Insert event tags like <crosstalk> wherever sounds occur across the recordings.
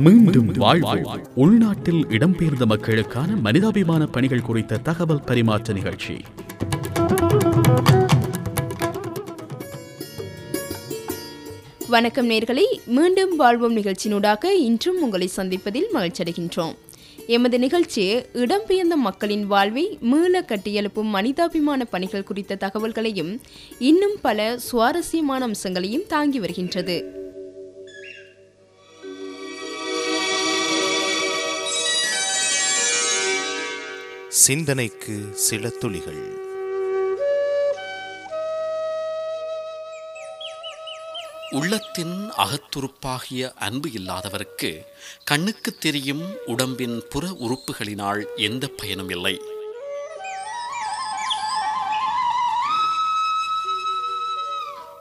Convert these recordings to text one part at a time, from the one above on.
மீண்டும் வாழ்வோம். உள்நாட்டில் இடம்பெயர்ந்த மக்களுக்கான மனிதாபிமான பணிகள் குறித்த தகவல் பரிமாற்ற நிகழ்ச்சி. வணக்கம் நேர்களை மீண்டும் வாழ்வோம் நிகழ்ச்சியினூடாக இன்றும் உங்களை சந்திப்பதில் மகிழ்ச்சியடைகின்றோம் எமது நிகழ்ச்சி இடம்பெயர்ந்த மக்களின் வாழ்வை மீள கட்டியெழுப்பும் மனிதாபிமான பணிகள் குறித்த தகவல்களையும் இன்னும் பல சுவாரஸ்யமான அம்சங்களையும் தாங்கி வருகின்றது. சிந்தனைக்கு சில துளிகள். உள்ளத்தின் அகத்துறுப்பாகிய அன்பு இல்லாதவருக்கு கண்ணுக்கு தெரியும் உடம்பின் புற உறுப்புகளினால் எந்த பயனும் இல்லை.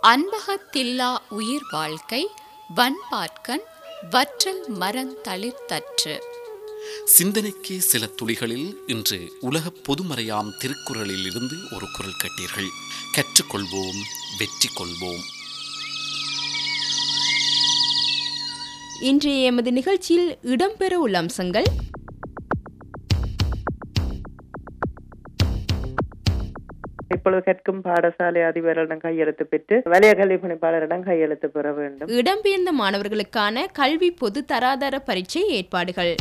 அன்பகத்தில்லா உயிர் வாழ்க்கை வன்பாட்கண் வற்றல் மரந்தளிர்த்தற்று. சிந்தனைக்கு சில துளிகளில் இன்று உலக பொதுமறையாம் திருக்குறளில் இருந்து ஒரு குரல் கேட்டீர்கள். கற்றுக்கொள்வோம் வெற்றி கொள்வோம் இன்றைய எமது நிகழ்ச்சியில் இடம்பெற உள்ள அம்சங்கள். இப்பொழுது கற்கும் பாடசாலை அதிபரிடம் கையெழுத்து பெற்று வலய கல்வி பணிப்பாளரிடம் கையெழுத்து பெற வேண்டும். இடம்பெயர்ந்த மாணவர்களுக்கான கல்வி பொது தராதர பரீட்சை ஏற்பாடுகள்.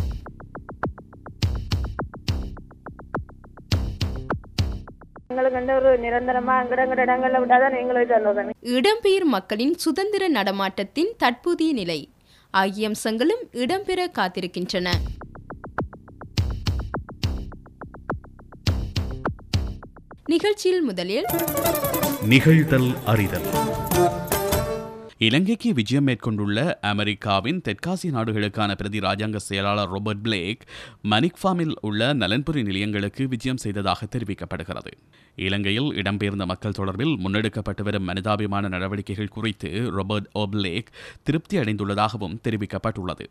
இடம்பெயர் மக்களின் சுதந்திர நடமாட்டத்தின் தற்போதைய நிலை. ஆகிய அம்சங்களும் இடம்பெற காத்திருக்கின்றன. நிகழ்ச்சியில் முதலில் நிகழ்தல் அறிதல். இலங்கைக்கு விஜயம் மேற்கொண்டுள்ள அமெரிக்காவின் தெற்காசிய நாடுகளுக்கான பிரதி ராஜாங்க செயலாளர் ரோபர்ட் பிளேக் மனிக்ஃபாமில் உள்ள நலன்புரி நிலையங்களுக்கு விஜயம் செய்ததாக தெரிவிக்கப்படுகிறது. இலங்கையில் இடம்பெயர்ந்த மக்கள் தொடர்பில் முன்னெடுக்கப்பட்டு வரும் மனிதாபிமான நடவடிக்கைகள் குறித்து ரோபர்ட் பிளேக் திருப்தி அடைந்துள்ளதாகவும் தெரிவிக்கப்பட்டுள்ளது.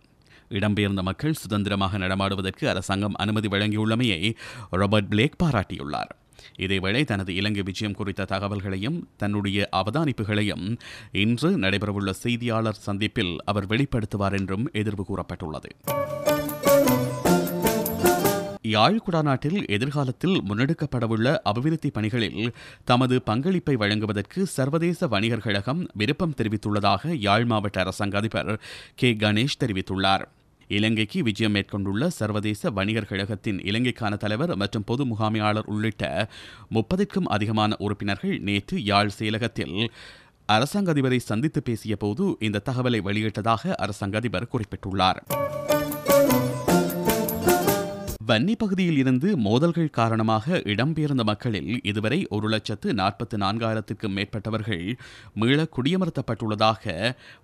இடம்பெயர்ந்த மக்கள் சுதந்திரமாக நடமாடுவதற்கு அரசாங்கம் அனுமதி வழங்கியுள்ளமையை ராபர்ட் பிளேக் பாராட்டியுள்ளார். இதேவேளை தனது இலங்கை விஜயம் குறித்த தகவல்களையும் தன்னுடைய அவதானிப்புகளையும் இன்று நடைபெறவுள்ள செய்தியாளர் சந்திப்பில் அவர் வெளிப்படுத்துவார் என்றும் எதிர்வு கூறப்பட்டுள்ளது. யாழ் குடாநாட்டில் எதிர்காலத்தில் முன்னெடுக்கப்படவுள்ள அபிவிருத்தி பணிகளில் தமது பங்களிப்பை வழங்குவதற்கு சர்வதேச வணிகர் கழகம் விருப்பம் தெரிவித்துள்ளதாக யாழ் மாவட்ட அரசாங்க அதிபர் கே. கணேஷ் தெரிவித்துள்ளார். இலங்கைக்கு விஜயம் மேற்கொண்டுள்ள சர்வதேச வணிகர் கழகத்தின் இலங்கைக்கான தலைவர் மற்றும் பொது முகாமையாளர் உள்ளிட்ட முப்பதுக்கும் அதிகமான உறுப்பினர்கள் நேற்று யாழ் செயலகத்தில் அரசாங்க அதிபரை சந்தித்து பேசிய போது இந்த தகவலை வெளியிட்டதாக அரசாங்க அதிபர் குறிப்பிட்டுள்ளார். வன்னி பகுதியில் இருந்து மோதல்கள் காரணமாக இடம்பெயர்ந்த மக்களில் இதுவரை ஒரு லட்சத்து நாற்பத்து நான்காயிரத்துக்கும் மேற்பட்டவர்கள் மீள குடியமர்த்தப்பட்டுள்ளதாக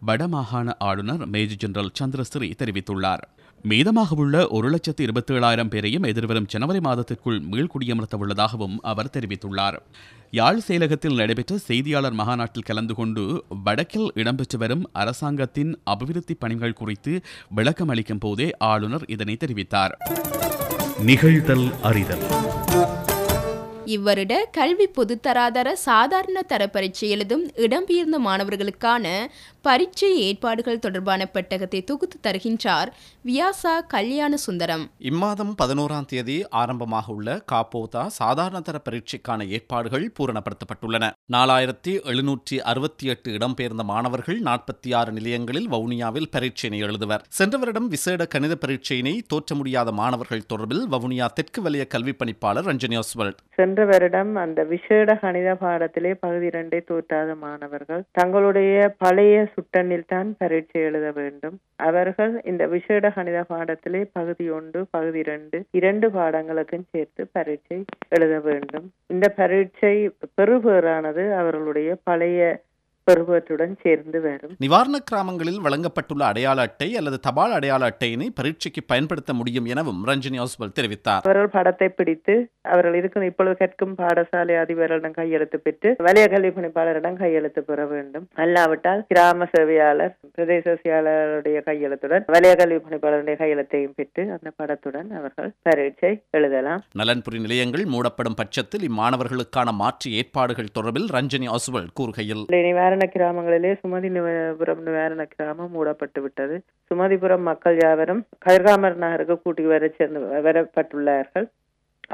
வடமாகாண ஆளுநர் மேஜர் ஜெனரல் சந்திரஸ்ரீ தெரிவித்துள்ளார். மீதமாக உள்ள ஒரு லட்சத்து இருபத்தி ஏழாயிரம் பேரையும் எதிர்வரும் ஜனவரி மாதத்திற்குள் மீள்குடியமர்த்த உள்ளதாகவும் அவர் தெரிவித்துள்ளார். யாழ் செயலகத்தில் நடைபெற்ற செய்தியாளர் மகாநாட்டில் கலந்து கொண்டு வடக்கில் இடம்பெற்று வரும் அரசாங்கத்தின் அபிவிருத்தி பணிகள் குறித்து விளக்கம் அளிக்கும் போதே ஆளுநர் இதனை தெரிவித்தார். நிகழ்தல் அறிதல். இவ்வருட கல்வி பொதுத்தராதர சாதாரண தர பரீட்சை எழுதும் இடம்பெயர்ந்த மாணவர்களுக்கான பரீட்சை ஏற்பாடுகள் தொடர்பான பெட்டகத்தை தொகுத்து தருகின்றார் வியாசா கல்யாண சுந்தரம். இம்மாதம் பதினோராம் தேதி ஆரம்பமாக உள்ள காப்போதா சாதாரணதர பரீட்சைக்கான ஏற்பாடுகள் பூரணப்படுத்தப்பட்டுள்ளன. நாலாயிரத்தி எழுநூற்றி அறுபத்தி எட்டு இடம்பெயர்ந்த மாணவர்கள் நாற்பத்தி ஆறு நிலையங்களில் வவுனியாவில் பரீட்சையினை எழுதுவர். சென்ற வருடம் விசேட கணித பரீட்சையினை தோற்ற முடியாத மாணவர்கள் தொடர்பில் வவுனியா தெற்கு வலய கல்வி பணிப்பாளர் ரஞ்சனி ஆஸ்வல்ட் சென்ற வருடம் அந்த விசேட கணித பாடத்திலே பகுதி இரண்டை தோற்றாத மாணவர்கள் தங்களுடைய பழைய சுட்டனில் தான் பரீட்சை எழுத வேண்டும். அவர்கள் இந்த விசேட கணித பாடத்திலே பகுதி ஒன்று பகுதி இரண்டு இரண்டு பாடங்களுக்கும் சேர்த்து பரீட்சை எழுத வேண்டும். இந்த பரீட்சை பெறுபேறானது அவர்களுடைய பழைய பெறுபேற்றுடன் சேர்ந்து வரும். நிவாரண கிராமங்களில் வழங்கப்பட்டுள்ள அடையாள அட்டை அல்லது தபால் அடையாள அட்டையினை பரீட்சைக்கு பயன்படுத்த முடியும் எனவும் ரஞ்சனி ஆஸ்வல் தெரிவித்தார். அவர்கள் படத்தை பிடித்து அவர்கள் இருக்கும் இப்பொழுது கற்கும் பாடசாலை அதிபரிடம் கையெழுத்து பெற்று வலய கல்வி பணிப்பாளரிடம் கையெழுத்து பெற வேண்டும். அல்லாவிட்டால் கிராம சேவையாளர் பிரதேச செயலாளருடைய கையெழுத்துடன் வலய கல்வி பணிப்பாளருடைய கையெழுத்தையும் பெற்று அந்த படத்துடன் அவர்கள் பரீட்சை எழுதலாம். நலன்புரி நிலையங்கள் மூடப்படும் பட்சத்தில் இம்மாணவர்களுக்கான மாற்று ஏற்பாடுகள் தொடர்பில் ரஞ்சனி ஆஸ்வல் கூறுகையில் வேரண கிராமங்களிலே சுமதிபுரம்னு வேரண கிராமம் மூடப்பட்டு விட்டது. சுமதிபுரம் மக்கள் யாவரும் கதிர்காமர் நகருக்கு கூட்டி வர சேர்ந்து வரப்பட்டுள்ளார்கள்.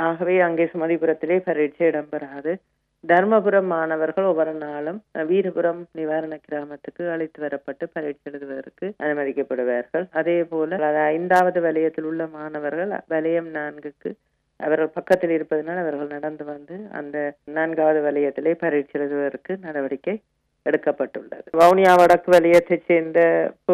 ஆகவே அங்கே சுமதிபுரத்திலே பரீட்சை இடம்பெறாது. தர்மபுரம் மாணவர்கள் ஒவ்வொரு நாளும் வீரபுரம் நிவாரண கிராமத்துக்கு அழைத்து வரப்பட்டு பரீட்சை எழுதுவதற்கு அனுமதிக்கப்படுவார்கள். அதே போல ஐந்தாவது வலயத்தில் உள்ள மாணவர்கள் வலயம் நான்குக்கு அவர்கள் பக்கத்தில் இருப்பதனால் அவர்கள் நடந்து வந்து அந்த நான்காவது வலயத்திலே பரீட்சை எழுதுவதற்கு நடவடிக்கை எடுக்கப்பட்டுள்ளது வவுனியா வடக்கு வலயத்தைச் சேர்ந்த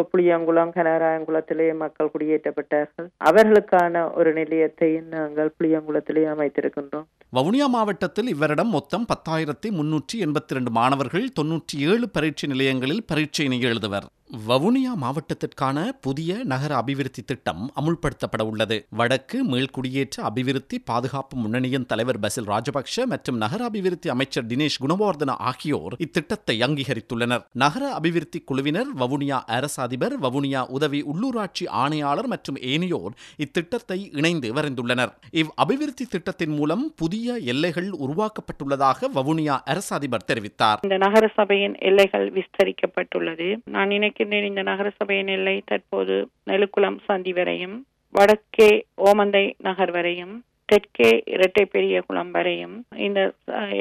புளியங்குளம் கனராயங்குளத்திலே மக்கள் குடியேற்றப்பட்டார்கள் அவர்களுக்கான ஒரு நிலையத்தை நாங்கள் புளியங்குளத்திலே அமைத்திருக்கின்றோம் வவுனியா மாவட்டத்தில் இவ்வரிடம் மொத்தம் பத்தாயிரத்தி முன்னூற்றி எண்பத்தி ரெண்டு மாணவர்கள் தொன்னூற்றி ஏழு பரீட்சை நிலையங்களில் பரீட்சையினை எழுதுவர் வவுனியா மாவட்டத்திற்கான புதிய நகர அபிவிருத்தி திட்டம் அமுல்படுத்தப்பட உள்ளது. வடக்கு மீள்குடியேற்ற அபிவிருத்தி பாதுகாப்பு முன்னணியின் தலைவர் பசில் ராஜபக்ஷ மற்றும் நகர அபிவிருத்தி அமைச்சர் தினேஷ் குணவர்தன ஆகியோர் இத்திட்டத்தை அங்கீகரித்துள்ளனர். நகர அபிவிருத்தி குழுவினர் வவுனியா அரச அதிபர் வவுனியா உதவி உள்ளூராட்சி ஆணையாளர் மற்றும் ஏனையோர் இத்திட்டத்தை இணைந்து வரைந்துள்ளனர். இவ் அபிவிருத்தி திட்டத்தின் மூலம் புதிய எல்லைகள் உருவாக்கப்பட்டுள்ளதாக வவுனியா அரச அதிபர் தெரிவித்தார். இந்த நகர சபையின் எல்லைகள் விஸ்தரிக்கப்பட்டுள்ளது. நான் இருக்கின்றேன் இந்த நகர சபையின் எல்லை தற்போது நெலுக்குளம் சந்தி வரையும் வடக்கே ஓமந்தை நகர் வரையும் தெற்கே இரட்டை பெரிய குளம் வரையும் இந்த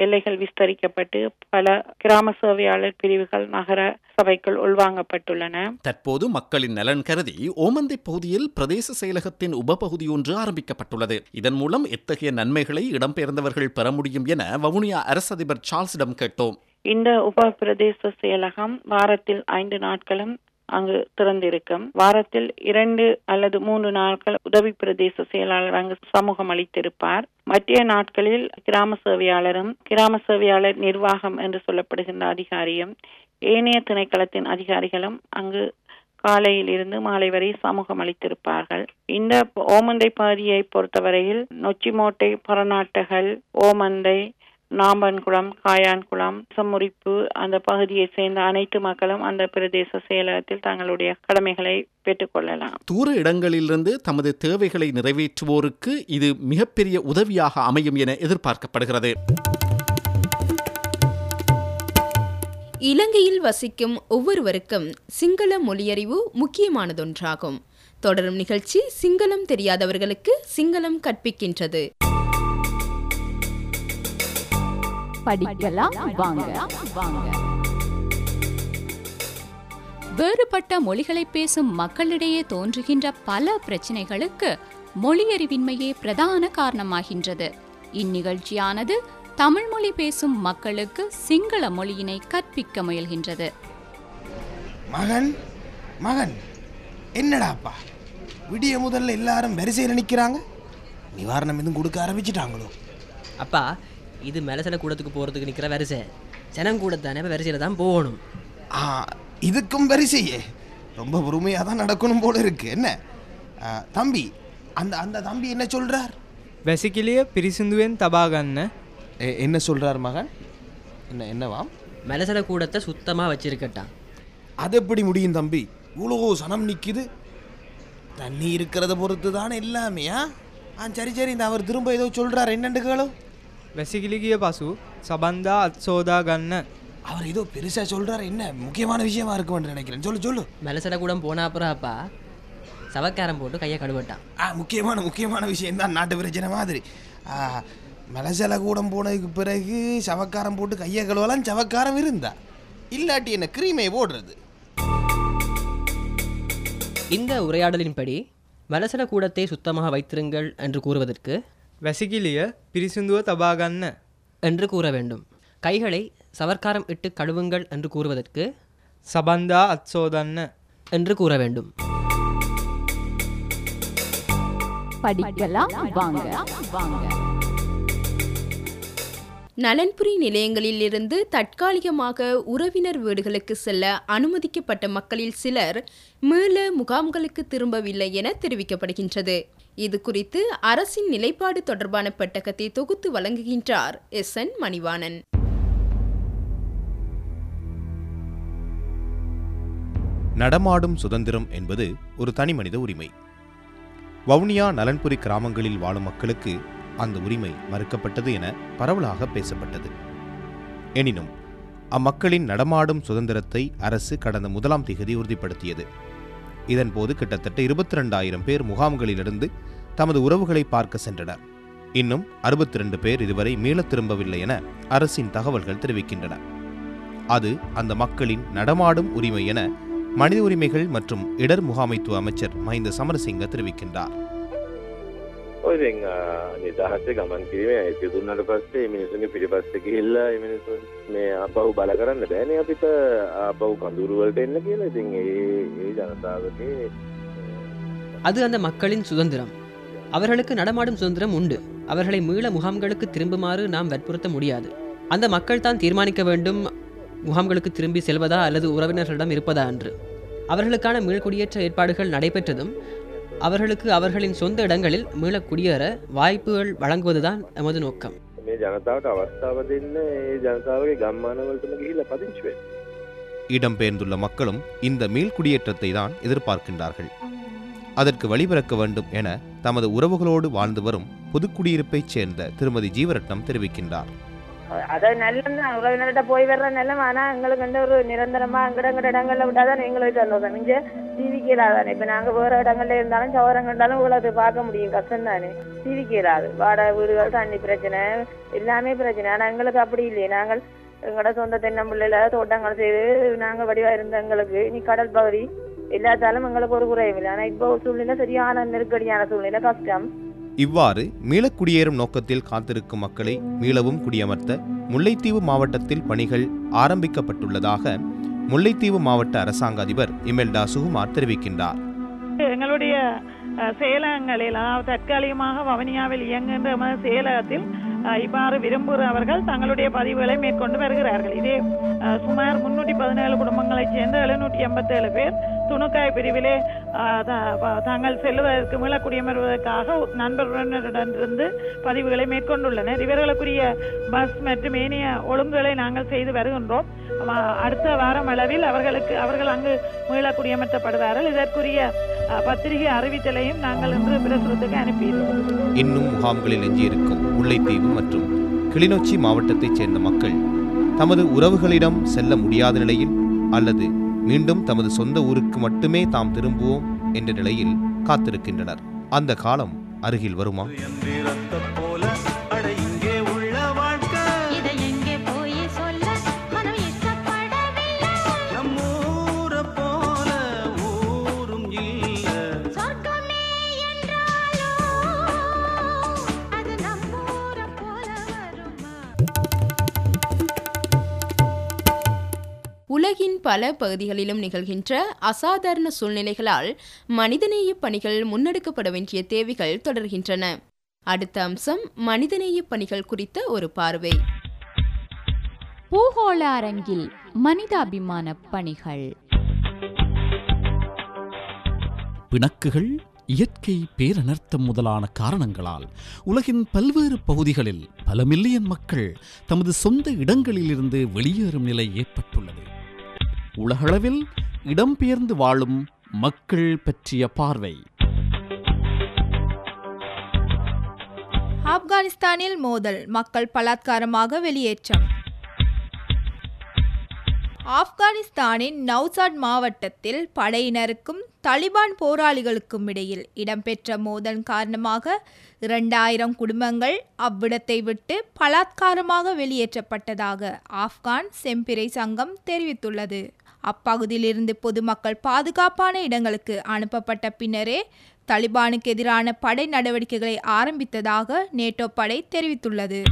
எல்லைகள் விஸ்தரிக்கப்பட்டு பல கிராம சேவையாளர் பிரிவுகள் நகர சபைக்குள் உள்வாங்கப்பட்டுள்ளன. தற்போது மக்களின் நலன் கருதி ஓமந்தை பகுதியில் பிரதேச செயலகத்தின் உபபகுதி ஒன்று ஆரம்பிக்கப்பட்டுள்ளது. இதன் மூலம் எத்தகைய நன்மைகளை இடம்பெயர்ந்தவர்கள் பெற முடியும் என வவுனியா அரசதிபர் சார்ல்ஸிடம் கேட்டோம் இந்த உப பிரதேச செயலகம் வாரத்தில் ஐந்து நாட்களும் அங்கு திறந்திருக்கும். வாரத்தில் இரண்டு அல்லது மூன்று நாட்கள் உதவி பிரதேச செயலாளர் அங்கு சமூகம் அளித்திருப்பார். மற்ற நாட்களில் கிராம சேவையாளரும் கிராம சேவையாளர் நிர்வாகம் என்று சொல்லப்படுகின்ற அதிகாரியும் ஏனைய திணைக்களத்தின் அதிகாரிகளும் அங்கு காலையில் இருந்து மாலை வரை சமூகம் அளித்திருப்பார்கள். இந்த ஓமந்தை பகுதியை பொறுத்தவரையில் நொச்சிமோட்டை புறநாட்டுகள் ஓமந்தை நாம்பன்குளம் காயான்குளம் சமுரிப்பு அந்த பகுதியை சேர்ந்த அனைத்து மக்களும் அந்த பிரதேச செயலகத்தில் தங்களுடைய கடமைகளை பெற்றுக்கொள்ளலாம் தூர இடங்களிலிருந்து தமது தேவைகளை நிறைவேற்றுவோருக்கு இது மிகப்பெரிய உதவியாக அமையும் என எதிர்பார்க்கப்படுகிறது. இலங்கையில் வசிக்கும் ஒவ்வொருவருக்கும் சிங்கள மொழியறிவு முக்கியமானதொன்றாகும். தொடரும் நிகழ்ச்சி சிங்களம் தெரியாதவர்களுக்கு சிங்களம் கற்பிக்கின்றது. படிக்கலாம் வாங்க. வாங்க. வேறுபட்ட மொழிகளை பேசும் மக்களிடையே தோன்றுகின்ற பல பிரச்சினைகளுக்கு மொழியறிவின்மையே பிரதான காரணமாகின்றது. இந்நிகழ்ச்சியானது தமிழ் மொழி பேசும் மக்களுக்கு சிங்கள மொழியினை கற்பிக்க முயல்கின்றது. மகன் மகன் என்னடாப்பா? விடிய முதல்ல எல்லாரும் வரிசையில் நிற்கிறாங்க நிவாரணம் எதுவும் கொடுக்க ஆரம்பிச்சிட்டாங்களோ? அப்பா இது மெலசல கூடத்துக்கு போகிறதுக்கு நிற்கிற வரிசை. ஜனம் கூட தானே வரிசையில் தான் போகணும். ஆ இதுக்கும் வரிசையே. ரொம்ப பொறுமையாக தான் நடக்கணும் போல இருக்கு. என்ன? தம்பி அந்த அந்த தம்பி என்ன சொல்கிறார் வெசிக்கிலேயே பிரிசிந்துவேன் தபாகன்னு. என்ன சொல்கிறார் மகன்? என்ன என்னவாம் மெலசல கூடத்தை சுத்தமாக வச்சிருக்கட்டான். அது எப்படி முடியும் தம்பி? இவ்வளோ சனம் நிற்கிது தண்ணி இருக்கிறத பொறுத்து தானே எல்லாமே ஆ? சரி சரி இந்த அவர் திரும்ப ஏதோ சொல்கிறார் என்னண்டுகளும் கேளோ වැසිකිලිගිය පසු සබන්දා අත්සෝදා ගන්න அவர் ஏதோ பெருசா சொல்றாரு என்ன முக்கியமான விஷயமா இருக்கும்னு நினைக்கிறேன் சொல்லு சொல்லு மெலசல கூடம் போன அப்புறம் அப்பா சவக்காரம் போட்டு கையை கழுவட்டான் ஆ முக்கியமான முக்கியமான விஷயம் தான் நாட்டு பிரச்சனை மாதிரி ஆ, மலசல கூடம் போனதுக்கு பிறகு சவக்காரம் போட்டு கையை கழுவலாம் சவக்காரம் இருந்தா இல்லாட்டி என்ன கிரீமை போடுறது இந்த உரையாடலின்படி மெலசல கூடத்தை சுத்தமாக வைத்திருங்கள் என்று கூறுவதற்கு වැසිකිලිය පිරිසිදුව තබාගන්න என்று கூற வேண்டும் கைகளை சவர்க்காரம் இட்டு கழுவுங்கள் என்று கூறுவதற்கு සබන්දා අත්සෝදන්න என்று கூற வேண்டும் படிக்கலாம் வாங்க வாங்க நலன்புரி நிலையங்களிலிருந்து தற்காலிகமாக உறவினர் வீடுகளுக்கு செல்ல அனுமதிக்கப்பட்ட மக்களில் சிலர் மீள முகாம்களுக்கு திரும்பவில்லை என தெரிவிக்கப்படுகின்றது இது குறித்து அரசின் நிலைப்பாடு தொடர்பான பெட்டகத்தை தொகுத்து வழங்குகின்றார் எஸ் என் மணிவாணன். நடமாடும் சுதந்திரம் என்பது ஒரு தனிமனித உரிமை. வவுனியா நலன்புரி கிராமங்களில் வாழும் மக்களுக்கு அந்த உரிமை மறுக்கப்பட்டது என பரவலாக பேசப்பட்டது. எனினும் அம்மக்களின் நடமாடும் சுதந்திரத்தை அரசு கடந்த முதலாம் திகதி உறுதிப்படுத்தியது. இதன்போது கிட்டத்தட்ட இருபத்தி ரெண்டாயிரம் பேர் முகாம்களிலிருந்து தமது உறவுகளை பார்க்க சென்றனர் இன்னும் அறுபத்தி ரெண்டு பேர் இதுவரை மீளத் திரும்பவில்லை என அரசின் தகவல்கள் தெரிவிக்கின்றன அது அந்த மக்களின் நடமாடும் உரிமை என மனித உரிமைகள் மற்றும் இடர் முகாமைத்துவ அமைச்சர் மஹிந்த சமரசிங்க தெரிவிக்கின்றார் ඔය ඉතින් නිදහසේ ගමන් කිරීමේ අයිතිය දුන්නට පස්සේ මේ මිනිසුන්ගේ පිටිපස්සේ ගිහිල්ලා මේ මිනිසුන් මේ ආපහු බල කරන්න බෑනේ අපිට ආපහු කඳුරු වලට එන්න කියලා. ඉතින් ඒ ඒ ජනතාවගේ அது அந்த மக்களின் சுதந்திரம் அவர்களுக்கு நடமாடும் சுதந்திரம் உண்டு அவர்களை மீள முகாம்களுக்கு திரும்புமாறு நாம் வற்புறுத்த முடியாது அந்த மக்கள் தான் தீர்மானிக்க வேண்டும் முகாம்களுக்கு திரும்பி செல்வதா அல்லது உறவினர்களிடம் இருப்பதா என்று அவர்களுக்கான மீள்குடியேற்ற ஏற்பாடுகள் நடைபெற்றதும் அவர்களுக்கு அவர்களின் சொந்த இடங்களில் மீள குடியேற வாய்ப்புகள் வழங்குவதுதான் எமது நோக்கம் මේ ජනතාවට අවස්ථාව දෙන්න ඒ ජනතාවගේ ගම්මානවලටම ගිහිල්ලා පදිංචි වෙන්න. இடம்பெயர்ந்துள்ள மக்களும் இந்த மீள்குடியேற்றத்தை தான் எதிர்பார்க்கின்றார்கள் அதற்கு வழிபிறக்க வேண்டும் என தமது உறவுகளோடு வாழ்ந்து வரும் புதுக்குடியிருப்பைச் சேர்ந்த திருமதி ஜீவரட்னம் தெரிவிக்கின்றார். அது நல்ல உறவினர்கிட்ட போய் வர்ற நிலம் ஆனா எங்களுக்கு வந்து ஒரு நிரந்தரமா அங்கட அங்கட இடங்கள்ல விட்டாதான் எங்களுக்கு சந்தோஷம் இங்க டிவிக்கு இப்ப நாங்க வேற இடங்கள்ல இருந்தாலும் சோரங்க இருந்தாலும் இவ்வளவு பார்க்க முடியும். கஷ்டம் தானே. டிவிக்கு வாடகை வீடுகள் தண்ணி பிரச்சனை எல்லாமே பிரச்சனை. ஆனா எங்களுக்கு அப்படி இல்லையே. நாங்கள் எங்களோட சொந்த தென்னம்பிள்ளையில தோட்டங்கள் செய்து நாங்க வடிவா இருந்த எங்களுக்கு. இனி கடல் பகுதி எல்லாத்தாலும் எங்களுக்கு ஒரு குறையும் இல்லை. ஆனா இப்போ சூழ்நிலை சரியான நெருக்கடியான சூழ்நிலை கஷ்டம். இவ்வாறு மீளக்குடியேறும் நோக்கத்தில் காத்திருக்கும் மக்களை மீளவும் குடியமர்த்த முல்லைத்தீவு மாவட்டத்தில் பணிகள் ஆரம்பிக்கப்பட்டுள்ளதாக முல்லைத்தீவு மாவட்ட அரசாங்க அதிபர் இமெல்டா சுகுமார் தெரிவிக்கின்றார். எங்களுடைய செயலகங்களில் அதாவது தற்காலிகமாக வவனியாவில் இயங்குகின்ற எமது செயலகத்தில் இவ்வாறு விரும்புகிறவர்கள் தங்களுடைய பதிவுகளை மேற்கொண்டு வருகிறார்கள். இதே சுமார் முன்னூற்றி பதினேழு குடும்பங்களைச் சேர்ந்த எழுநூற்றி எண்பத்தேழு பேர் துணுக்காய் பிரிவிலே தாங்கள் த- ப- தாங்கள் செல்வதற்கு மீளக்குடியமர்வதற்காக நண்பர்களுடனிருந்து பதிவுகளை மேற்கொண்டுள்ளனர். இவர்களுக்குரிய பஸ் மற்றும் ஏனைய ஒழுங்குகளை நாங்கள் செய்து வருகின்றோம். அடுத்த வாரம் அளவில் அவர்களுக்கு அவர்கள் அங்கு மீளக்குடியமர்த்தப்படுவார்கள். இதற்குரிய பத்திரிகை அறிவித்தலையும் நாங்கள் இன்று பிரசுரத்துக்கு அனுப்பியிருக்கிறோம் இன்னும் முகாம்களில் எஞ்சியிருக்கும் முல்லைத்தீவு மற்றும் கிளிநொச்சி மாவட்டத்தைச் சேர்ந்த மக்கள் தமது உறவுகளிடம் செல்ல முடியாத நிலையில் அல்லது மீண்டும் தமது சொந்த ஊருக்கு மட்டுமே தாம் திரும்புவோம் என்ற நிலையில் காத்திருக்கின்றனர். அந்த காலம் அருகில் வருமா? உலகின் பல பகுதிகளிலும் நிகழ்கின்ற அசாதாரண சூழ்நிலைகளால் மனிதநேய பணிகள் முன்னெடுக்கப்பட வேண்டிய தேவைகள் தொடர்கின்றன. அடுத்த அம்சம் மனிதநேய பணிகள் குறித்த ஒரு பார்வை. பூகோள அரங்கில் மனிதாபிமான பணிகள். பிணக்குகள் இயற்கை பேரனர்த்தம் முதலான காரணங்களால் உலகின் பல்வேறு பகுதிகளில் பல மில்லியன் மக்கள் தமது சொந்த இடங்களிலிருந்து வெளியேறும் நிலை ஏற்பட்டுள்ளது. உலகளவில் இடம்பெயர்ந்து வாழும் மக்கள் பற்றிய பார்வை. ஆப்கானிஸ்தானில் மோதல் மக்கள் பலாத்காரமாக வெளியேற்றம். ஆப்கானிஸ்தானின் நௌசாட் மாவட்டத்தில் படையினருக்கும் தலிபான் போராளிகளுக்கும் இடையில் இடம்பெற்ற மோதல் காரணமாக இரண்டாயிரம் குடும்பங்கள் அவ்விடத்தை விட்டு பலாத்காரமாக வெளியேற்றப்பட்டதாக ஆப்கான் செம்பிறை சங்கம் தெரிவித்துள்ளது. அப்பகுதியிலிருந்து பொதுமக்கள் பாதுகாப்பான இடங்களுக்கு அனுப்பப்பட்ட பின்னரே தலிபானுக்கு எதிரான படை நடவடிக்கைகளை ஆரம்பித்ததாக நேட்டோ படை தெரிவித்துள்ளது.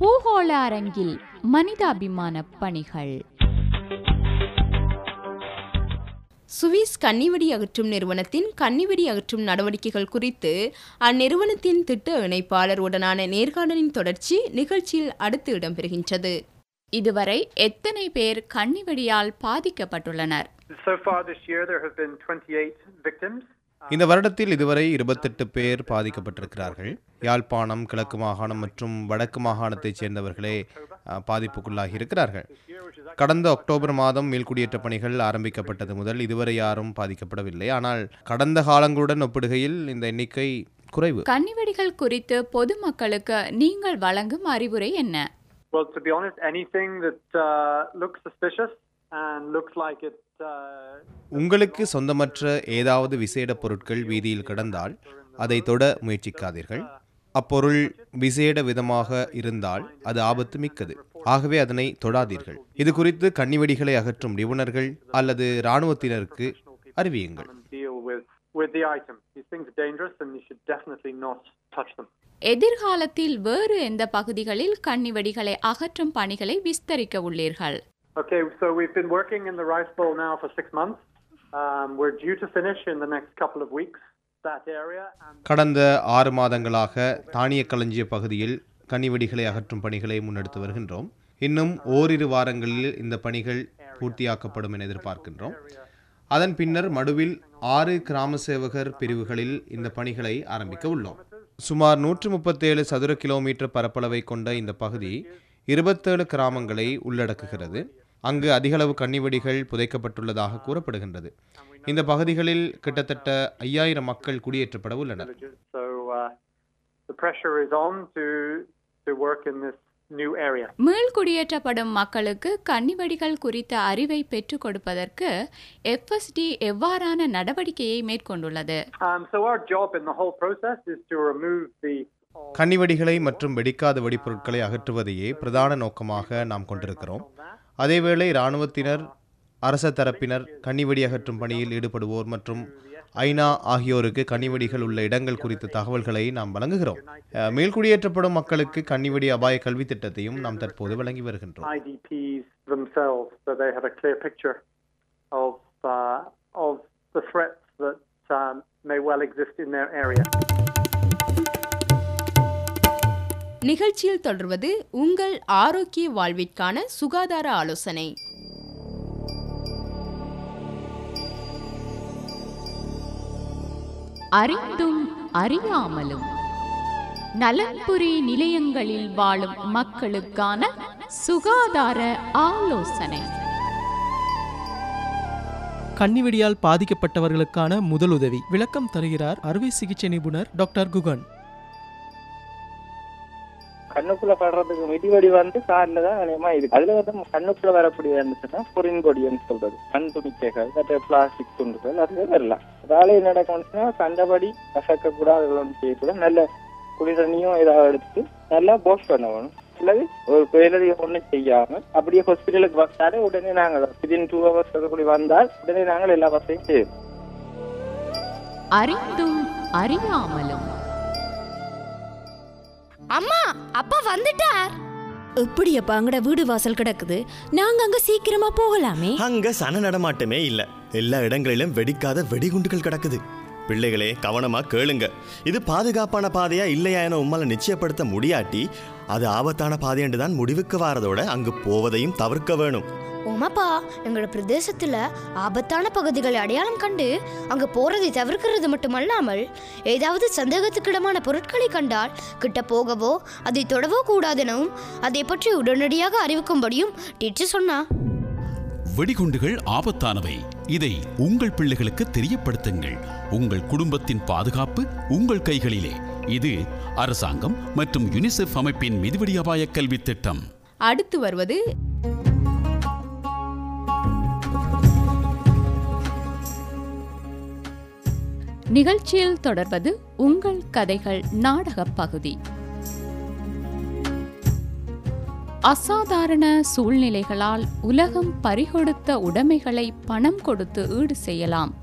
பூகோள அரங்கில் மனிதாபிமான பணிகள். சுவிஸ் கன்னிவெடி அகற்றும் நிறுவனத்தின் கன்னிவெடி அகற்றும் நடவடிக்கைகள் குறித்து அந்நிறுவனத்தின் திட்ட இணைப்பாளருடனான நேர்காணலின் தொடர்ச்சி நிகழ்ச்சியில் அடுத்து இடம்பெறுகின்றது. இதுவரை எத்தனை பேர் கன்னிவெடியால் பாதிக்கப்பட்டுள்ளனர்? So far this year, there have been 28 victims. இந்த வருடத்தில் இதுவரை இருபத்தெட்டு பேர் பாதிக்கப்பட்டிருக்கிறார்கள். யாழ்ப்பாணம் கிழக்கு மாகாணம் மற்றும் வடக்கு மாகாணத்தைச் சேர்ந்தவர்களே பாதிப்புக்குள்ளாகி இருக்கிறார்கள். கடந்த அக்டோபர் மாதம் மீள்குடியேற்ற பணிகள் ஆரம்பிக்கப்பட்டது முதல் இதுவரை யாரும் பாதிக்கப்படவில்லை. ஆனால் கடந்த காலங்களுடன் ஒப்பிடுகையில் இந்த எண்ணிக்கை குறைவு. கன்னிவெடிகள் குறித்து பொதுமக்களுக்கு நீங்கள் வழங்கும் அறிவுரை என்ன? Well, to be honest, anything that uh, looks suspicious and looks like it. Uh, உங்களுக்கு சொந்தமற்ற ஏதாவது விசேட பொருட்கள் வீதியில் கிடந்தால் அதை தொட முயற்சிக்காதீர்கள். அப்பொருள் விசேட விதமாக இருந்தால் அது ஆபத்து மிக்கது. ஆகவே அதனை தொடாதீர்கள். இது குறித்து கன்னிவெடிகளை அகற்றும் நிபுணர்கள் அல்லது இராணுவத்தினருக்கு அறிவியுங்கள். With the item. These things are dangerous, and you should definitely not touch them. எதிர்காலத்தில் வேறு எந்த பகுதிகளில் கன்னிவெடிகளை அகற்றும் பணிகளை விஸ்தரிக்க உள்ளீர்கள் Okay, so we've been working in the rice bowl now for six months. Um, we're due to finish in the next couple of weeks that area. கடந்த ஆறு மாதங்களாக தானிய களஞ்சிய பகுதியில் கன்னிவெடிகளை அகற்றும் பணிகளை முன்னெடுத்து வருகின்றோம் இன்னும் ஓரிரு வாரங்களில் இந்த பணிகள் பூர்த்தியாக்கப்படும் என எதிர்பார்க்கின்றோம் அதன் பின்னர் மடுவில் ஆறு கிராம சேவகர் பிரிவுகளில் இந்த பணிகளை ஆரம்பிக்க உள்ளோம். சுமார் நூற்று முப்பத்தேழு சதுர கிலோமீட்டர் பரப்பளவை கொண்ட இந்த பகுதி இருபத்தேழு கிராமங்களை உள்ளடக்குகிறது. அங்கு அதிகளவு கன்னிவெடிகள் புதைக்கப்பட்டுள்ளதாக கூறப்படுகின்றது. இந்த பகுதிகளில் கிட்டத்தட்ட ஐயாயிரம் மக்கள் குடியேற்றப்பட உள்ளனர். மீள்குடியேற்றப்படும் மக்களுக்கு கன்னிவெடிகள் குறித்த அறிவை பெற்றுக் கொடுப்பதற்கு எஃப்எஸ்டி எவ்வாறான நடவடிக்கையை மேற்கொண்டுள்ளது? Um, கன்னிவெடிகளை மற்றும் வெடிக்காத வெடிப்பொருட்களை அகற்றுவதையே பிரதான நோக்கமாக நாம் கொண்டிருக்கிறோம். அதேவேளை இராணுவத்தினர் அரச தரப்பினர் கன்னிவெடி அகற்றும் பணியில் ஈடுபடுவோர் மற்றும் ஐநா ஆகியோருக்கு கன்னிவெடிகள் உள்ள இடங்கள் குறித்த தகவல்களை நாம் வழங்குகிறோம். அஹ், மீள்குடியேற்றப்படும் மக்களுக்கு கன்னிவெடி அபாய கல்வி திட்டத்தையும் நாம் தற்போது வழங்கி வருகின்றோம். Uh, um. நிகழ்ச்சியில் தொடர்வது உங்கள் ஆரோக்கிய வாழ்விற்கான சுகாதார ஆலோசனை. அறிந்தும் அறியாமலும். நலன்புரி நிலையங்களில் வாழும் மக்களுக்கான சுகாதார ஆலோசனை. கன்னிவெடியால் பாதிக்கப்பட்டவர்களுக்கான முதலுதவி. விளக்கம் தருகிறார் அறுவை சிகிச்சை நிபுணர் டாக்டர் குகன். கண்ணுக்குள்ள படுறதுக்கு மிதிவடி வந்து கார்ல தான் அநேகமா இருக்கு. அதுல வந்து கண்ணுக்குள்ள வரக்கூடிய இருந்துச்சுன்னா பொரின் கொடின்னு சொல்றது. கண் துணிக்கைகள் மற்ற பிளாஸ்டிக் துண்டுகள் அது வரலாம் வேலை என்ன நடக்கணும்னா கண்டபடி கசக்க கூடாது செய்யக்கூட நல்ல குடி தண்ணியும் ஏதாவது எடுத்து நல்லா வாஷ் பண்ணணும். அல்லது ஒரு பேரதி ஒன்றும் செய்யாம அப்படியே ஹாஸ்பிட்டலுக்கு வந்தாலே உடனே நாங்கள் விதின் டூ ஹவர்ஸ் அதுக்குடி வந்தால் உடனே நாங்கள் எல்லா வசதியும் செய்யணும். அறிந்தும் அறியாமலும் அம்மா அப்பா வந்துட்டார். எப்படியப்பா அங்கட வீடு வாசல் கிடக்குது? நாங்க அங்க சீக்கிரமா போகலாமே. அங்க சன நடமாட்டமே இல்ல. எல்லா இடங்களிலும் வெடிக்காத வெடிகுண்டுகள் கிடக்குது. பிள்ளைகளே கவனமா கேளுங்க. இது பாதுகாப்பான பாதையா இல்லையா என உம்மால நிச்சயப்படுத்த முடியாட்டி அது ஆபத்தான பாதையன்று தான் முடிவுக்கு வாரதோட அங்கு போவதையும் தவிர்க்க வேணும். உமாப்பா எங்களோட பிரதேசத்துல ஆபத்தான பகுதிகளை அடையாளம் கண்டு அங்க போறதை தவிர்க்கிறது மட்டுமல்லாமல் ஏதாவது சந்தேகத்துக்கிடமான பொருட்களை கண்டால் கிட்ட போகவோ அதை தொடவோ கூடாதெனவும் அதை பற்றி உடனடியாக அறிவிக்கும்படியும் டீச்சர் சொன்னா. வெடிகுண்டுகள் ஆபத்தானவை. இதை உங்கள் பிள்ளைகளுக்கு தெரியப்படுத்துங்கள். உங்கள் குடும்பத்தின் பாதுகாப்பு உங்கள் கைகளிலே. இது அரசாங்கம் மற்றும் யுனிசெஃப் அமைப்பின் மிதிவடி அபாய கல்வி திட்டம். அடுத்து வருவது நிகழ்ச்சியில் தொடர்வது உங்கள் கதைகள் நாடகப் பகுதி. அசாதாரண சூழ்நிலைகளால் உலகம் பறிகொடுத்த உடைமைகளை பணம் கொடுத்து ஈடு செய்யலாம்.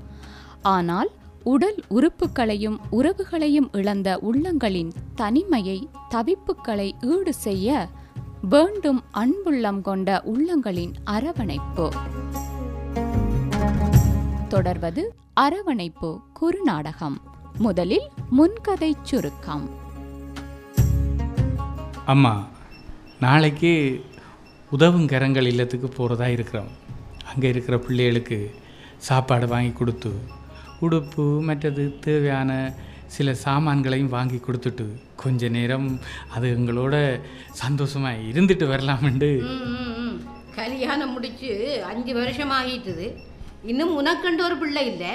ஆனால் உடல் உறுப்புகளையும் உறவுகளையும் இழந்த உள்ளங்களின் தனிமையை தவிப்புகளை ஈடு செய்ய வேண்டும் அன்புள்ளம் கொண்ட உள்ளங்களின் அரவணைப்பு. தொடர்வது அரவணைப்பு குறுநாடகம். முதலில் முன்கதை சுருக்கம். அம்மா நாளைக்கு உதவும் கரங்கள் இல்லத்துக்கு போகிறதா இருக்கிறோம். அங்கே இருக்கிற பிள்ளைகளுக்கு சாப்பாடு வாங்கி கொடுத்து உடுப்பு மற்றது தேவையான சில சாமான்களையும் வாங்கி கொடுத்துட்டு கொஞ்ச நேரம் அது எங்களோட சந்தோஷமாக இருந்துட்டு வரலாமெண்டு. கல்யாணம் முடிச்சு அஞ்சு வருஷம் ஆகிட்டுது இன்னும் உனக்கண்டு ஒரு பிள்ளை இல்லை.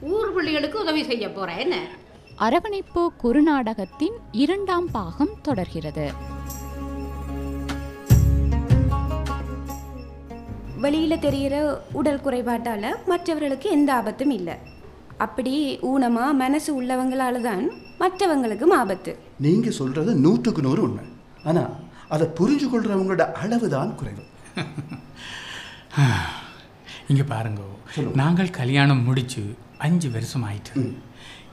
ஊர் பிள்ளைகளுக்கு உதவி செய்ய போறேன் என்ன? அரவணைப்பு குறுநாடகத்தின் இரண்டாம் பாகம் தொடர்கிறது. வெளியில் தெரிகிற உடல் குறைபாட்டால் மற்றவர்களுக்கு எந்த ஆபத்தும் இல்லை. அப்படி ஊனமாக மனசு உள்ளவங்களால தான் மற்றவங்களுக்கும் ஆபத்து. நீங்க சொல்றது நூற்றுக்கு நூறு உண்மை. ஆனா அதை புரிஞ்சு கொள்றவங்களோட அளவு தான் குறைவு. <laughs> இங்கே பாருங்க. நாங்கள் கல்யாணம் முடிச்சு அஞ்சு வருஷம் ஆயிட்டு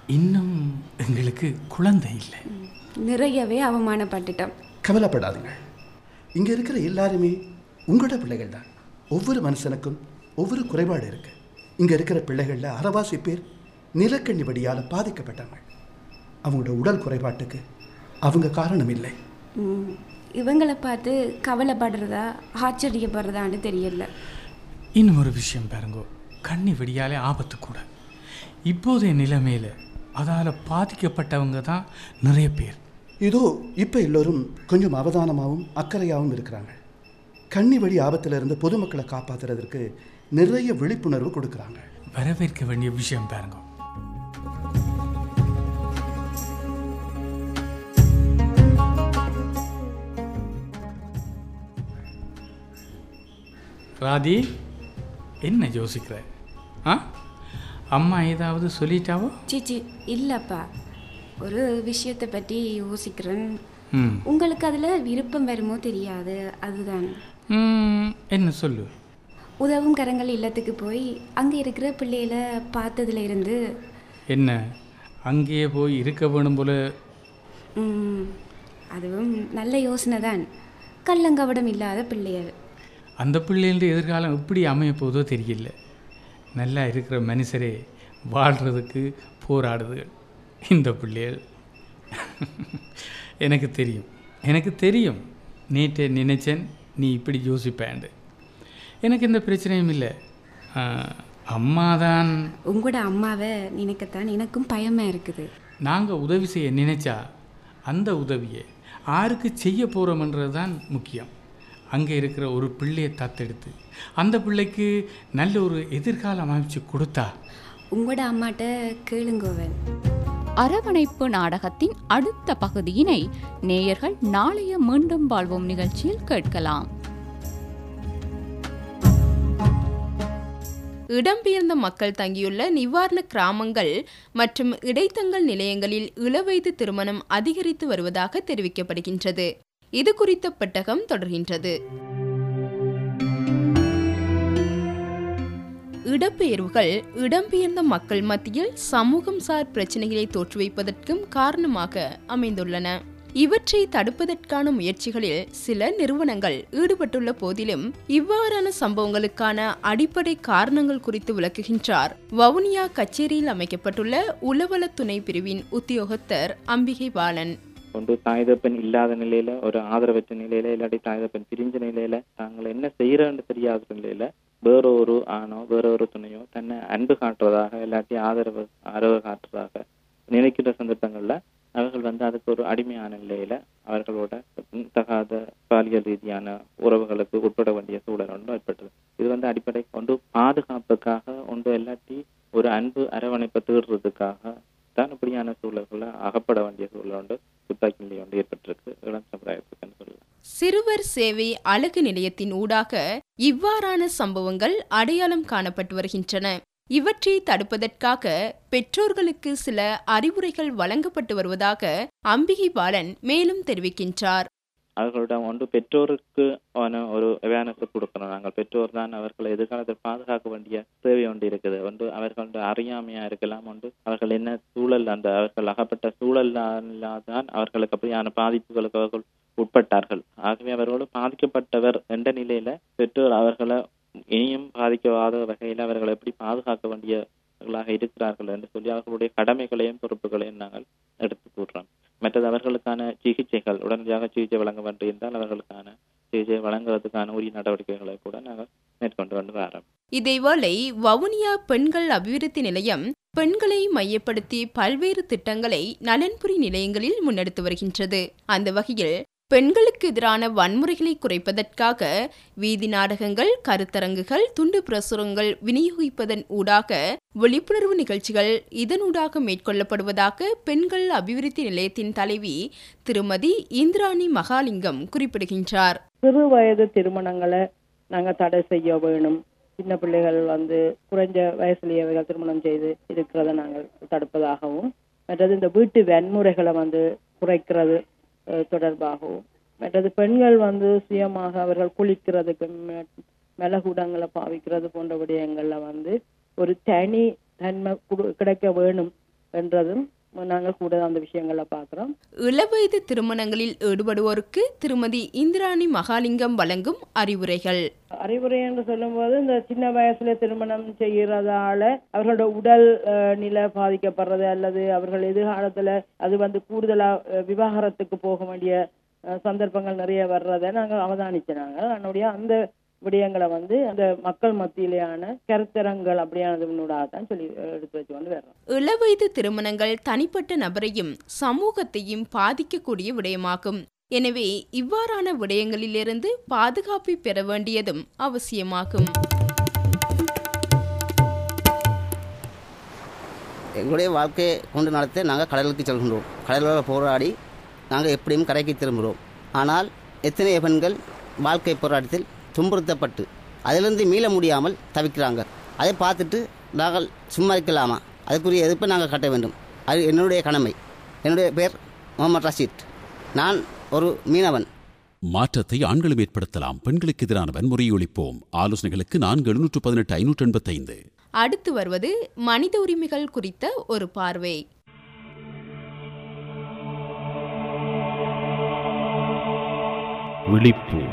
இன்னும் எங்களுக்கு குழந்தை இல்லை. நிறையவே அவமானப்பட்டுட்டோம். கவலைப்படாதீங்க. இங்க இருக்கிற எல்லாருமே உங்களோட பிள்ளைகள் தான். ஒவ்வொரு மனுஷனுக்கும் ஒவ்வொரு குறைபாடு இருக்கு. இங்க இருக்கிற பிள்ளைகள்ல அறவாசி பேர் நிலக்கண்ணி வடியால பாதிக்கப்பட்டாங்க அவங்களோட உடல் குறைபாட்டுக்கு அவங்க காரணம் இல்லை இவங்களை பார்த்து கவலைப்படுறதா ஆச்சரியப்படுறதான்னு தெரியல. இன்னும் ஒரு விஷயம் பாருங்க. கண்ணி வெடியாலே ஆபத்து கூட இப்போதைய நிலைமையில் அதால் பாதிக்கப்பட்டவங்க தான் நிறைய பேர். இதோ இப்போ எல்லோரும் கொஞ்சம் அவதானமாகவும் அக்கறையாகவும் இருக்கிறாங்க. கண்ணி வழி ஆபத்திலிருந்து பொதுமக்களை காப்பாத்துறதற்கு நிறைய விழிப்புணர்வு கொடுக்குறாங்க. வரவேற்க வேண்டிய விஷயம் பாருங்க. ராதி? என்ன யோசிக்கிற? ஆ? அம்மா ஏதாவது சொல்லிட்டாவோ? சிச்சி இல்லைப்பா. ஒரு விஷயத்தை பற்றி யோசிக்கிறேன். ம். உங்களுக்கு அதில் விருப்பம் வருமோ தெரியாது அதுதான். என்ன சொல்லு? உதவும் கரங்கள் இல்லத்துக்கு போய் அங்கே இருக்கிற பிள்ளைகளை பார்த்ததுல இருந்து என்ன? அங்கேயே போய் இருக்க வேணும் போல. அதுவும் நல்ல யோசனை தான் கள்ளங்கவடம் இல்லாத பிள்ளைகள் அந்த பிள்ளைகளோட எதிர்காலம் எப்படி அமைய போதோ தெரியல. நல்லா இருக்கிற மனுஷரே வாழ்கிறதுக்கு போராடுதுகள். இந்த பிள்ளைகள். எனக்கு தெரியும். எனக்கு தெரியும். நேற்று நினைச்சேன். நீ இப்படி யோசிப்பேண்டு. எனக்கு எந்த பிரச்சனையும் இல்லை. அம்மா தான் உங்களோட அம்மாவை நினைக்கத்தான் எனக்கும் பயமாக இருக்குது. நாங்கள் உதவி செய்ய நினைச்சா அந்த உதவியை யாருக்கு செய்ய போகிறோம்ன்றது தான் முக்கியம். அங்கே இருக்கிற ஒரு பிள்ளையை தத்தெடுத்து அந்த பிள்ளைக்கு நல்ல ஒரு எதிர்காலம் அமைச்சு கொடுத்தா? உங்களோட அம்மாட்ட கேளுங்கோவன் அரவணைப்பு நாடகத்தின் அடுத்த பகுதியினை நேயர்கள் நாளைய மீண்டும் வாழ்வோம் நிகழ்ச்சியில் கேட்கலாம். இடம்பெயர்ந்த மக்கள் தங்கியுள்ள நிவாரண கிராமங்கள் மற்றும் இடைத்தங்கல் நிலையங்களில் இளவயது திருமணம் அதிகரித்து வருவதாக தெரிவிக்கப்படுகின்றது. இது குறித்த பெட்டகம் தொடர்கின்றது. இடப்பெயர்வுகள் இடம்பெயர்ந்த மக்கள் மத்தியில் சமூகம் சார் பிரச்சனைகளை தோற்றுவிப்பதற்கும் காரணமாக அமைந்துள்ளன. இவற்றை தடுப்பதற்கான முயற்சிகளில் சில நிறுவனங்கள் ஈடுபட்டுள்ள போதிலும் இவ்வாறான சம்பவங்களுக்கான அடிப்படை காரணங்கள் குறித்து விளக்குகின்றார். வவுனியா கச்சேரியில் அமைக்கப்பட்டுள்ள உளவல துணை பிரிவின் உத்தியோகத்தர் அம்பிகை பாலன். கொண்டு தாய் தப்பன் இல்லாத நிலையில ஒரு ஆதரவற்ற நிலையில இல்லாட்டி தாய் தப்பன் பிரிஞ்ச நிலையில தாங்கள் என்ன செய்யறன்னு தெரியாத நிலையில வேற ஒரு ஆணோ வேற ஒரு துணையோ தன்னை அன்பு காட்டுறதாக இல்லாட்டி ஆதரவு ஆதரவு காட்டுறதாக நினைக்கிற சந்தர்ப்பங்கள்ல அவர்கள் வந்து அதுக்கு ஒரு அடிமையான நிலையில அவர்களோட தகாத பாலியல் ரீதியான உறவுகளுக்கு உட்பட வேண்டிய சூழல் ஒன்று ஏற்பட்டது. இது வந்து அடிப்படை ஒன்று பாதுகாப்புக்காக ஒன்று இல்லாட்டி ஒரு அன்பு அரவணைப்பை தீடுறதுக்காக தான் இப்படியான அகப்பட வேண்டிய சூழல் வந்து துப்பாக்கி நிலை வந்து ஏற்பட்டிருக்கு. இளம் சமுதாயத்துக்குன்னு சொல்லலாம். சிறுவர் சேவை அழகு நிலையத்தின் ஊடாக இவ்வாறான சம்பவங்கள் அடையாளம் காணப்பட்டு வருகின்றன. இவற்றை தடுப்பதற்காக பெற்றோர்களுக்கு சில அறிவுரைகள் வழங்கப்பட்டு வருவதாக அம்பிகை பாலன் மேலும் தெரிவிக்கின்றார். அவர்களிடம் ஒன்று பெற்றோருக்கு ஒரு அவேர்னஸ் கொடுக்கணும். நாங்கள் பெற்றோர் தான் அவர்களை எதிர்காலத்தில் பாதுகாக்க வேண்டிய தேவை ஒன்று இருக்குது. ஒன்று அவர்களோட அறியாமையா இருக்கலாம். ஒன்று அவர்கள் என்ன சூழல் அந்த அவர்கள் அகப்பட்ட சூழலால் தான் அவர்களுக்கு அப்படியான பாதிப்புகளுக்கு அவர்கள் உட்பட்டார்கள். ஆகவே அவர்களோடு பாதிக்கப்பட்டவர் என்ற நிலையில பெற்றோர் அவர்களை இனியும் பாதிக்காத வகையில் அவர்களை எப்படி பாதுகாக்க வேண்டியவர்களாக இருக்கிறார்கள் என்று சொல்லி அவர்களுடைய கடமைகளையும் பொறுப்புகளையும் நாங்கள் எடுத்து கூறுறோம் மற்றது அவர்களுக்கான சிகிச்சைகள் உடனடியாக சிகிச்சை வழங்க வேண்டும் என்றால் அவர்களுக்கான சிகிச்சை வழங்குவதற்கான உரிய நடவடிக்கைகளை கூட நாங்கள் மேற்கொண்டு வந்து வரோம். இதேவேளை வவுனியா பெண்கள் அபிவிருத்தி நிலையம் பெண்களை மையப்படுத்தி பல்வேறு திட்டங்களை நலன்புரி நிலையங்களில் முன்னெடுத்து வருகின்றது. அந்த வகையில் பெண்களுக்கு எதிரான வன்முறைகளை குறைப்பதற்காக வீதி நாடகங்கள் கருத்தரங்குகள் துண்டு பிரசுரங்கள் விநியோகிப்பதன் ஊடாக விழிப்புணர்வு நிகழ்ச்சிகள் இதனூடாக மேற்கொள்ளப்படுவதாக பெண்கள் அபிவிருத்தி நிலையத்தின் தலைவி திருமதி இந்திராணி மகாலிங்கம் குறிப்பிடுகின்றார். சிறு வயது திருமணங்களை நாங்கள் தடை செய்ய வேணும். சின்ன பிள்ளைகள் வந்து குறைஞ்ச வயசுலேயே திருமணம் செய்து இருக்கிறத நாங்கள் தடுப்பதாகவும் மற்றது இந்த வீட்டு வன்முறைகளை வந்து குறைக்கிறது தொடர்பாகவும். மற்றது பெண்கள் வந்து சுயமாக அவர்கள் குளிக்கிறதுக்கு மிளகுடங்களை பாவிக்கிறது போன்ற விடயங்கள்ல வந்து ஒரு தனி தன்மை குடு- கிடைக்க வேணும் என்றதும் நாங்கள் கூட அந்த விஷயங்களை பார்க்குறோம் இளவயது திருமணங்களில் ஈடுபடுவோருக்கு திருமதி இந்திராணி மகாலிங்கம் வழங்கும் அறிவுரைகள். அறிவுரை என்று சொல்லும்போது இந்த சின்ன வயசுல திருமணம் செய்கிறதால அவர்களோட உடல் நிலை பாதிக்கப்படுறது அல்லது அவர்கள் எதிர்காலத்துல அது வந்து கூடுதலா விவாகரத்துக்கு போக வேண்டிய சந்தர்ப்பங்கள் நிறைய வர்றதை நாங்கள் அவதானிச்சினாங்க அதனுடைய அந்த விடயங்களை வந்து அந்த மக்கள் மத்தியிலான கருத்தரங்கள் அப்படியானதுனூடாக தான் சொல்லி எடுத்து வச்சு வந்து வர்றோம் இளவயது திருமணங்கள் தனிப்பட்ட நபரையும் சமூகத்தையும் பாதிக்கக்கூடிய விடயமாகும். எனவே இவ்வாறான விடயங்களிலிருந்து பாதுகாப்பை பெற வேண்டியதும் அவசியமாகும். எங்களுடைய வாழ்க்கையை கொண்டு நடத்த நாங்கள் கடலுக்கு செல்கின்றோம். கடலில் போராடி நாங்கள் எப்படியும் கரைக்கு திரும்புகிறோம். ஆனால் எத்தனை பெண்கள் வாழ்க்கை போராட்டத்தில் துன்புறுத்தப்பட்டு அதிலிருந்து மீள முடியாமல் தவிக்கிறாங்க. அதை பார்த்துட்டு நாங்கள் சும்மா இருக்கலாமா? அதுக்குரிய எதிர்ப்பை நாங்கள் கட்ட வேண்டும். அது என்னுடைய கடமை. என்னுடைய பேர் முகமது ரஷீத். நான் ஒரு மீனவன். மாற்றத்தை ஆண்களும் ஏற்படுத்தலாம் பெண்களுக்கு எதிரான வன்முறையை ஒழிப்போம் ஆலோசனைகளுக்கு நான்கு எழுநூற்று பதினெட்டு ஐநூற்று எண்பத்தைந்து. அடுத்து வருவது மனித உரிமைகள் குறித்த ஒரு பார்வை. விழிப்பு.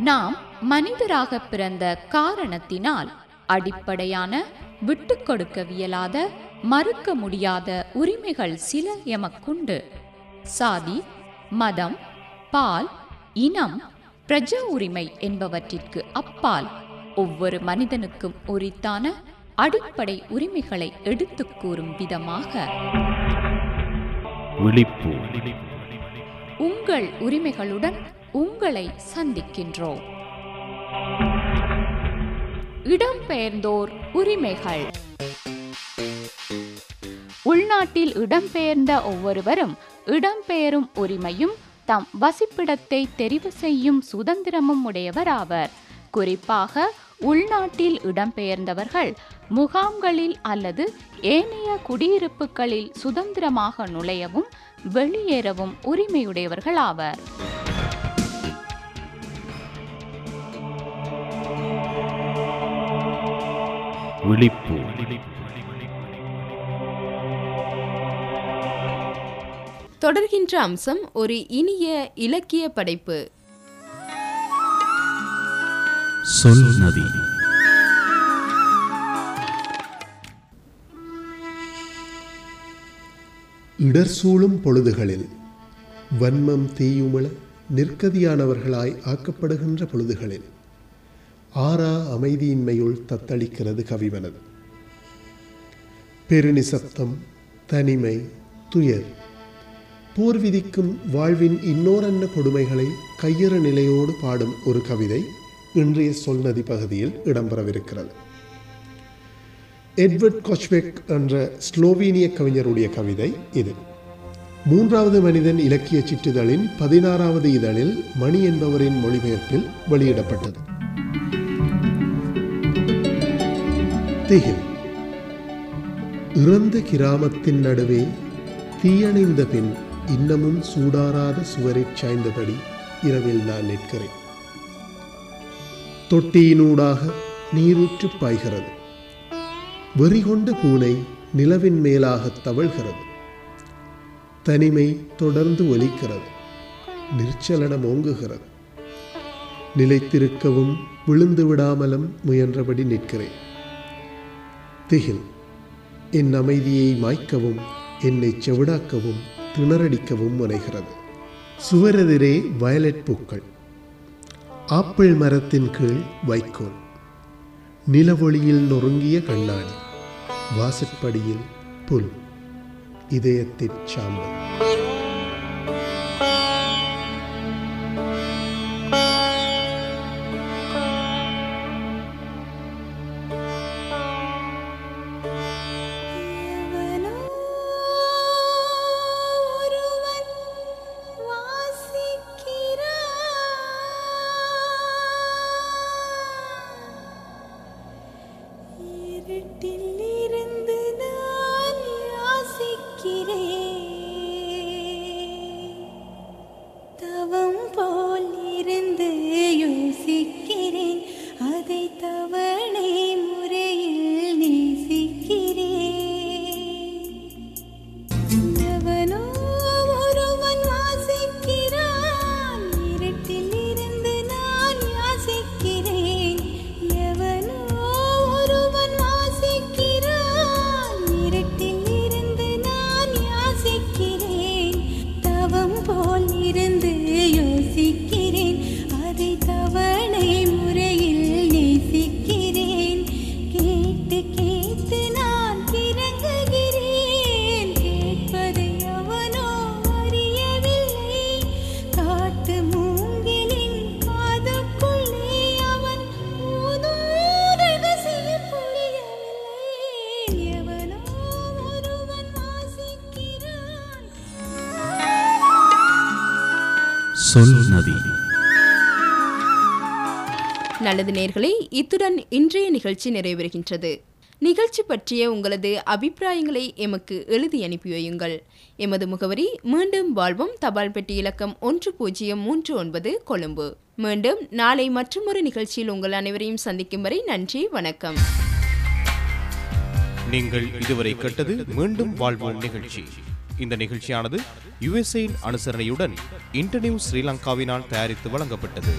நாம் மனிதராக பிறந்த காரணத்தினால் அடிப்படையான விட்டு கொடுக்கவியலாத மறுக்க முடியாத உரிமைகள் சில எமக்குண்டு. சாதி மதம் பால் இனம் பிரஜா உரிமை என்பவற்றிற்கு அப்பால் ஒவ்வொரு மனிதனுக்கும் உரித்தான அடிப்படை உரிமைகளை எடுத்துக் கூறும் விதமாக. உங்கள் உரிமைகளுடன் உங்களை சந்திக்கின்றோம். இடம்பெயர்ந்தோர் உரிமைகள். உள்நாட்டில் இடம்பெயர்ந்த ஒவ்வொருவரும் இடம்பெயரும் உரிமையும் தம் வசிப்பிடத்தை தெரிவு செய்யும் சுதந்திரமும் உடையவராவர். குறிப்பாக உள்நாட்டில் இடம்பெயர்ந்தவர்கள் முகாம்களில் அல்லது ஏனைய குடியிருப்புகளில் சுதந்திரமாக நுழையவும் வெளியேறவும் உரிமையுடையவர்கள் விழிப்பு. தொடர்கின்ற அம்சம் ஒரு இனிய இலக்கிய படைப்பு. சொல் நதி. இடர் சூழும் பொழுதுகளில் வன்மம் தீயுமள நிற்கதியானவர்களாய் ஆக்கப்படுகின்ற பொழுதுகளில் ஆறா அமைதியின்மையுள் தத்தளிக்கிறது கவிவனது பெருநிசப்தம் தனிமை துயர். போர் விதிக்கும் வாழ்வின் இன்னோரன்ன கொடுமைகளை கையறு நிலையோடு பாடும் ஒரு கவிதை இன்றைய சொல்நதி பகுதியில் இடம்பெறவிருக்கிறது. எட்வர்ட் கொச்வெக் என்ற ஸ்லோவீனிய கவிஞருடைய கவிதை இது. மூன்றாவது மனிதன் இலக்கிய சிற்றிதழின் பதினாறாவது இதழில் மணி என்பவரின் மொழிபெயர்ப்பில் வெளியிடப்பட்டது. திகில் இறந்த கிராமத்தின் நடுவே தீயணைந்த பின் இன்னமும் சூடாராத சுவரைச் சாய்ந்தபடி இரவில் நான் நிற்கிறேன். தொட்டியினூடாக நீரூற்று பாய்கிறது. வெறிகொண்ட பூனை நிலவின் மேலாக தவழ்கிறது. தனிமை தொடர்ந்து ஒலிக்கிறது. நிர்ச்சலனம் ஓங்குகிறது நிலைத்திருக்கவும் விழுந்து விடாமலும் முயன்றபடி நிற்கிறேன். திகில் என் அமைதியை மாய்க்கவும் என்னை செவிடாக்கவும் திணறடிக்கவும் முனைகிறது. சுவரெதிரே வயலட் பூக்கள். ஆப்பிள் மரத்தின் கீழ் வைக்கோல். நிலவொளியில் நொறுங்கிய கண்ணாடி. வாசற்படியில் புல். இதயத்தின் சாம்பல். நல்லது நேர்களே இத்துடன் இன்றைய நிகழ்ச்சி நிறைவேறுகின்றது. நிகழ்ச்சி பற்றிய உங்களது அபிப்பிராயங்களை எமக்கு எழுதி அனுப்பி வையுங்கள். எமது முகவரி மீண்டும் வாழ்வும் தபால் பெட்டி இலக்கம் ஒன்று பூஜ்ஜியம் மூன்று ஒன்பது கொழும்பு. மீண்டும் நாளை மற்றொரு நிகழ்ச்சியில் உங்கள் அனைவரையும் சந்திக்கும் வரை நன்றி வணக்கம். நீங்கள் இதுவரை கேட்டது மீண்டும் வாழ்வோம் நிகழ்ச்சி. இந்த நிகழ்ச்சியானது யுஎஸ்ஏயின் அனுசரணையுடன் இன்டர்நியூ ஸ்ரீலங்காவினால் தயாரித்து வழங்கப்பட்டது.